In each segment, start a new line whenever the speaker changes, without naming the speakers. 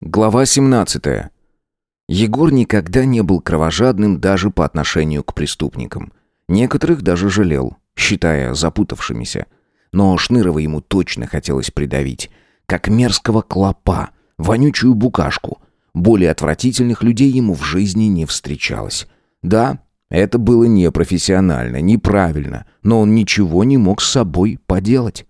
Глава 17. Егор никогда не был кровожадным даже по отношению к преступникам. Некоторых даже жалел, считая запутавшимися. Но Шнырова ему точно хотелось придавить. Как мерзкого клопа, вонючую букашку. Более отвратительных людей ему в жизни не встречалось. Да, это было непрофессионально, неправильно, но он ничего не мог с собой поделать.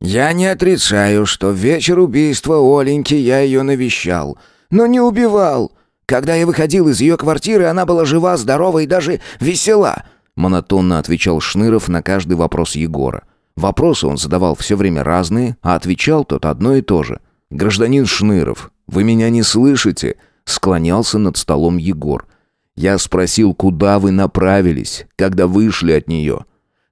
«Я не отрицаю, что в вечер убийства Оленьки я ее навещал, но не убивал. Когда я выходил из ее квартиры, она была жива, здорова и даже весела», монотонно отвечал Шныров на каждый вопрос Егора. Вопросы он задавал все время разные, а отвечал тот одно и то же. «Гражданин Шныров, вы меня не слышите?» Склонялся над столом Егор. «Я спросил, куда вы направились, когда вышли от нее?»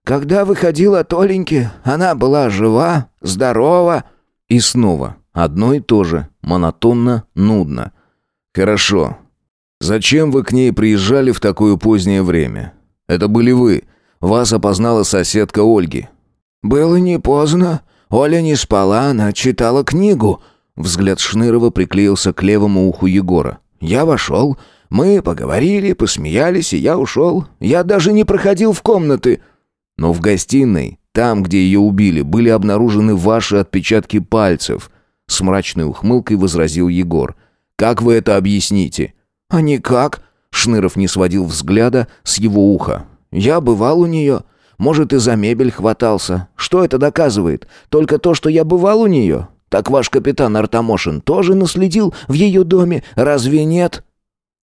Когда выходил от Оленьки, она была жива, здорова.
И снова одно и то же, монотонно, нудно. Хорошо. Зачем вы к ней приезжали в такое позднее время? Это были вы. Вас опознала соседка Ольги.
Было не поздно. Оля не спала, она читала книгу. Взгляд Шнырова приклеился к левому уху Егора. Я вошел. Мы поговорили, посмеялись, и я ушел. Я даже не проходил в комнаты.
Но в гостиной, там, где ее убили, были обнаружены ваши отпечатки пальцев», — с мрачной ухмылкой возразил Егор. «Как вы это объясните?»
«А никак», — Шныров не сводил взгляда с его уха. «Я бывал у нее. Может, и за мебель хватался. Что это доказывает? Только то, что я бывал у нее. Так ваш капитан Артамошин тоже наследил в ее доме, разве нет?»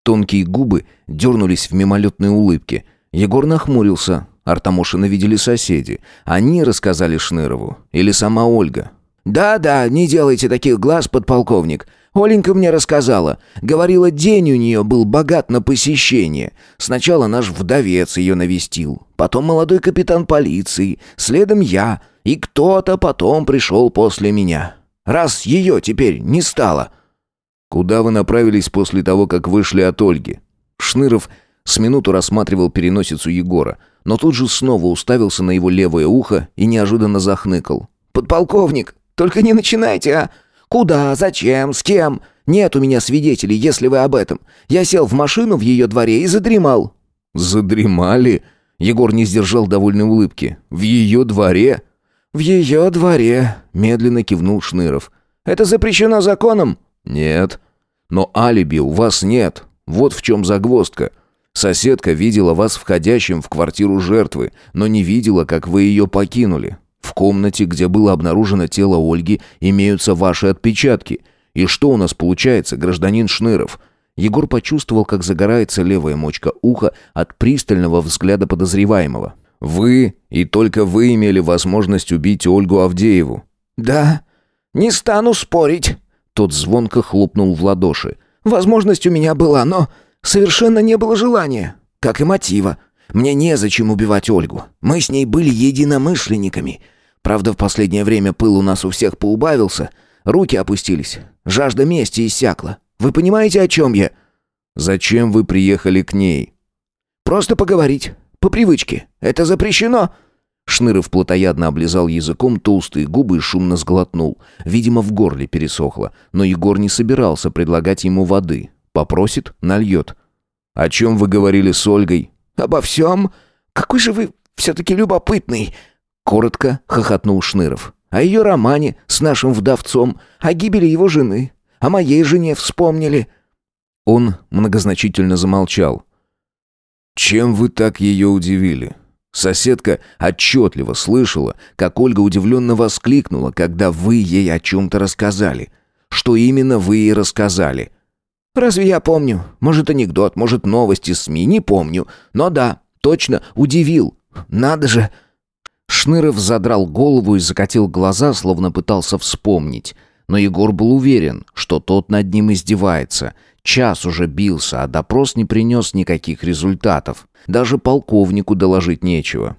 Тонкие губы дернулись в мимолетной улыбке. Егор нахмурился, Артамошина видели соседи. Они рассказали Шнырову. Или сама Ольга.
«Да-да, не делайте таких глаз, подполковник. Оленька мне рассказала. Говорила, день у нее был богат на посещение. Сначала наш вдовец ее навестил. Потом молодой капитан полиции. Следом я. И кто-то потом пришел после меня. Раз ее теперь не стало».
«Куда вы направились после того, как вышли от Ольги?» Шныров с минуту рассматривал переносицу Егора но тут же снова уставился на его левое ухо и неожиданно захныкал.
«Подполковник, только не начинайте, а! Куда, зачем, с кем? Нет у меня свидетелей, если вы об этом. Я сел в машину в ее дворе и задремал».
«Задремали?» Егор не сдержал довольной улыбки. «В ее дворе?»
«В ее дворе», — медленно кивнул Шныров. «Это запрещено законом?»
«Нет. Но алиби у вас нет. Вот в чем загвоздка. Соседка видела вас входящим в квартиру жертвы, но не видела, как вы ее покинули. В комнате, где было обнаружено тело Ольги, имеются ваши отпечатки. И что у нас получается, гражданин Шныров? Егор почувствовал, как загорается левая мочка уха от пристального взгляда подозреваемого. Вы и только вы имели возможность убить Ольгу Авдееву.
Да, не стану спорить.
Тот звонко хлопнул в ладоши.
Возможность у меня была, но Совершенно не было желания, как и мотива. Мне незачем убивать Ольгу. Мы с ней были единомышленниками. Правда, в последнее время пыл у нас у всех поубавился. Руки опустились. Жажда мести иссякла. Вы понимаете, о чем я?»
«Зачем вы приехали к ней?»
«Просто поговорить. По привычке. Это запрещено».
Шныров плотоядно облизал языком толстые губы и шумно сглотнул. Видимо, в горле пересохло. Но Егор не собирался предлагать ему воды. Попросит — нальет. «О чем вы говорили с Ольгой?»
«Обо всем? Какой же вы все-таки любопытный!» Коротко хохотнул Шныров. «О ее романе с нашим вдовцом, о гибели его жены, о моей жене вспомнили».
Он многозначительно замолчал. «Чем вы так ее удивили?» Соседка отчетливо слышала, как Ольга удивленно воскликнула, когда вы ей о чем-то рассказали. Что именно вы ей рассказали?
Разве я помню? Может, анекдот, может, новости СМИ, не помню. Но да, точно, удивил. Надо же!»
Шныров задрал голову и закатил глаза, словно пытался вспомнить. Но Егор был уверен, что тот над ним издевается. Час уже бился, а допрос не принес никаких результатов. Даже полковнику доложить нечего.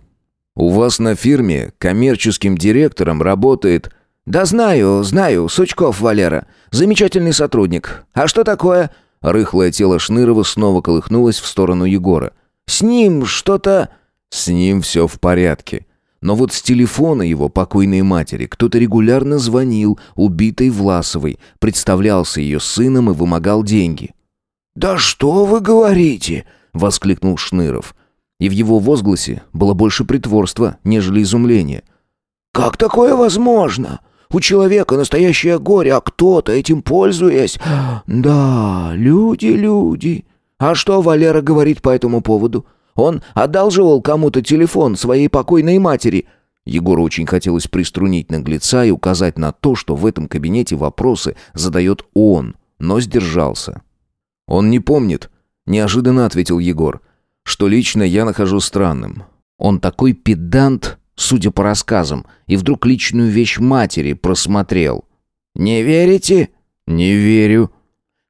«У вас на фирме коммерческим директором работает
«Да знаю, знаю, Сучков Валера. Замечательный сотрудник. А что такое?»
Рыхлое тело Шнырова снова колыхнулось в сторону Егора.
«С ним что-то...»
«С ним все в порядке. Но вот с телефона его покойной матери кто-то регулярно звонил убитой Власовой, представлялся ее сыном и вымогал деньги.
«Да что вы говорите?»
— воскликнул Шныров. И в его возгласе было больше притворства, нежели изумления.
«Как такое возможно? У человека настоящее горе, а кто-то этим пользуясь... Да, люди, люди. А что Валера говорит по этому поводу? Он одалживал кому-то телефон своей покойной матери».
Егору очень хотелось приструнить наглеца и указать на то, что в этом кабинете вопросы задает он, но сдержался. «Он не помнит», — неожиданно ответил Егор, «что лично я нахожу странным. Он такой педант, судя по рассказам, и вдруг личную вещь матери просмотрел».
«Не верите?»
«Не верю»,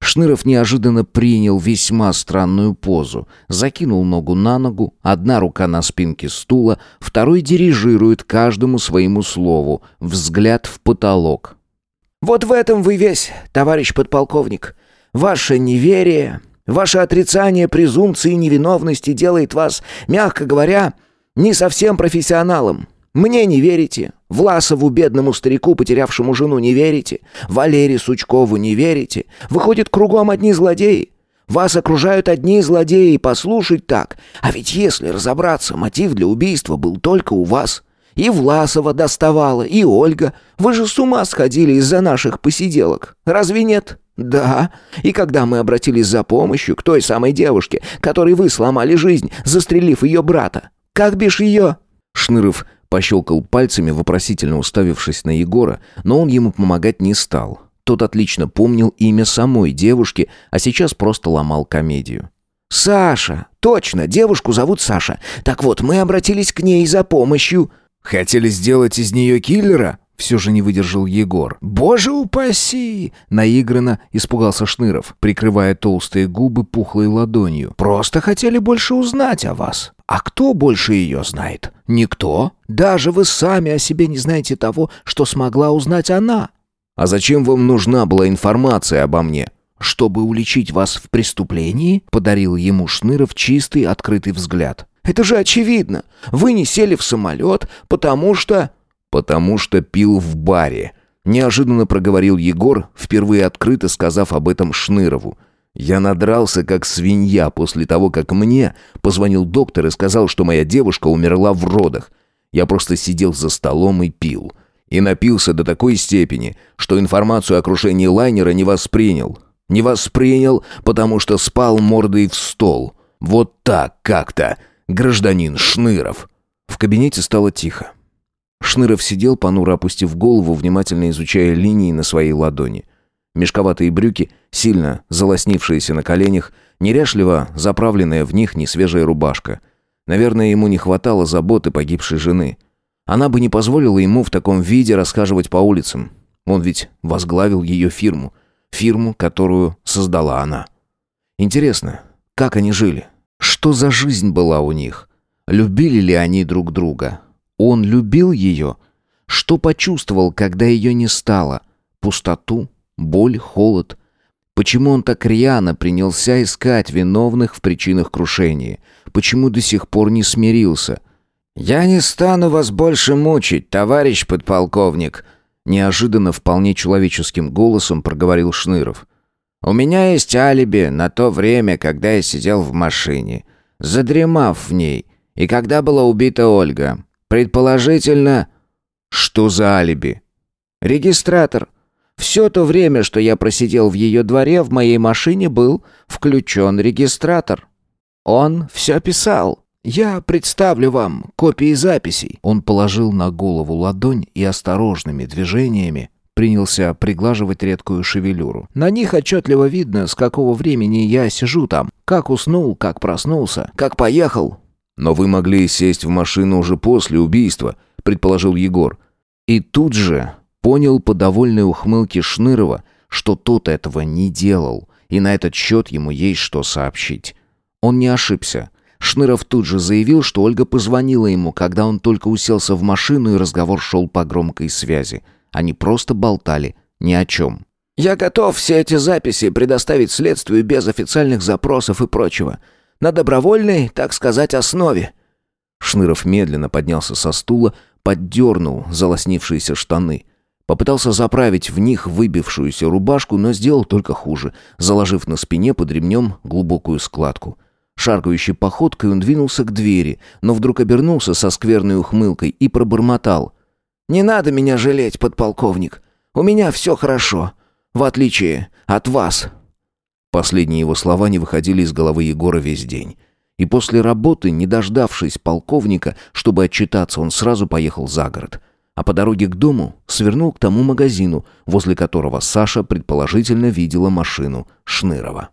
Шныров неожиданно принял весьма странную позу. Закинул ногу на ногу, одна рука на спинке стула, второй дирижирует каждому своему слову, взгляд в потолок.
«Вот в этом вы весь, товарищ подполковник. Ваше неверие, ваше отрицание презумпции невиновности делает вас, мягко говоря, не совсем профессионалом. Мне не верите, Власову, бедному старику, потерявшему жену, не верите, Валере Сучкову не верите. Выходит, кругом одни злодеи. Вас окружают одни злодеи, послушать так. А ведь если разобраться, мотив для убийства был только у вас. И Власова доставала, и Ольга. Вы же с ума сходили из-за наших посиделок. Разве нет? Да. И когда мы обратились за помощью к той самой девушке, которой вы сломали жизнь, застрелив ее брата, как бишь ее?
Шныров Пощелкал пальцами, вопросительно уставившись на Егора, но он ему помогать не стал. Тот отлично помнил имя самой девушки, а сейчас просто ломал комедию.
«Саша! Точно, девушку зовут Саша. Так вот, мы обратились к ней за помощью».
«Хотели сделать из нее киллера?» Все же не выдержал Егор.
«Боже упаси!»
Наигранно испугался Шныров, прикрывая толстые губы пухлой ладонью.
«Просто хотели больше узнать о вас. А кто больше ее знает? Никто. Даже вы сами о себе не знаете того, что смогла узнать она».
«А зачем вам нужна была информация обо мне?»
«Чтобы уличить вас в преступлении?» — подарил ему Шныров чистый, открытый взгляд. «Это же очевидно. Вы не сели в самолет, потому что...»
«Потому что пил в баре», — неожиданно проговорил Егор, впервые открыто сказав об этом Шнырову. «Я надрался, как свинья, после того, как мне позвонил доктор и сказал, что моя девушка умерла в родах. Я просто сидел за столом и пил. И напился до такой степени, что информацию о крушении лайнера не воспринял. Не воспринял, потому что спал мордой в стол. Вот так как-то, гражданин Шныров». В кабинете стало тихо. Шныров сидел, понуро опустив голову, внимательно изучая линии на своей ладони. Мешковатые брюки, сильно залоснившиеся на коленях, неряшливо заправленная в них несвежая рубашка. Наверное, ему не хватало заботы погибшей жены. Она бы не позволила ему в таком виде расхаживать по улицам. Он ведь возглавил ее фирму. Фирму, которую создала она. Интересно, как они жили? Что за жизнь была у них? Любили ли они друг друга? Он любил ее. Что почувствовал, когда ее не стало? Пустоту, боль, холод. Почему он так рьяно принялся искать виновных в причинах крушения? Почему до сих пор не смирился?
«Я не стану вас больше мучить, товарищ подполковник», неожиданно вполне человеческим голосом проговорил Шныров. «У меня есть алиби на то время, когда я сидел в машине, задремав в ней, и когда была убита Ольга. Предположительно...
Что за алиби?
Регистратор. Все то время, что я просидел в ее дворе, в моей машине был включен регистратор. Он все писал. Я представлю вам копии записей.
Он положил на голову ладонь и осторожными движениями принялся приглаживать редкую шевелюру.
На них отчетливо видно, с какого времени я сижу там, как уснул, как проснулся, как поехал,
«Но вы могли сесть в машину уже после убийства», — предположил Егор. И тут же понял по довольной ухмылке Шнырова, что тот этого не делал, и на этот счет ему есть что сообщить. Он не ошибся. Шныров тут же заявил, что Ольга позвонила ему, когда он только уселся в машину, и разговор шел по громкой связи. Они просто болтали ни о чем.
«Я готов все эти записи предоставить следствию без официальных запросов и прочего на добровольной, так сказать, основе.
Шныров медленно поднялся со стула, поддернул залоснившиеся штаны. Попытался заправить в них выбившуюся рубашку, но сделал только хуже, заложив на спине под ремнем глубокую складку. Шаркающей походкой он двинулся к двери, но вдруг обернулся со скверной ухмылкой и пробормотал.
«Не надо меня жалеть, подполковник. У меня все хорошо, в отличие от вас».
Последние его слова не выходили из головы Егора весь день. И после работы, не дождавшись полковника, чтобы отчитаться, он сразу поехал за город. А по дороге к дому свернул к тому магазину, возле которого Саша предположительно видела машину Шнырова.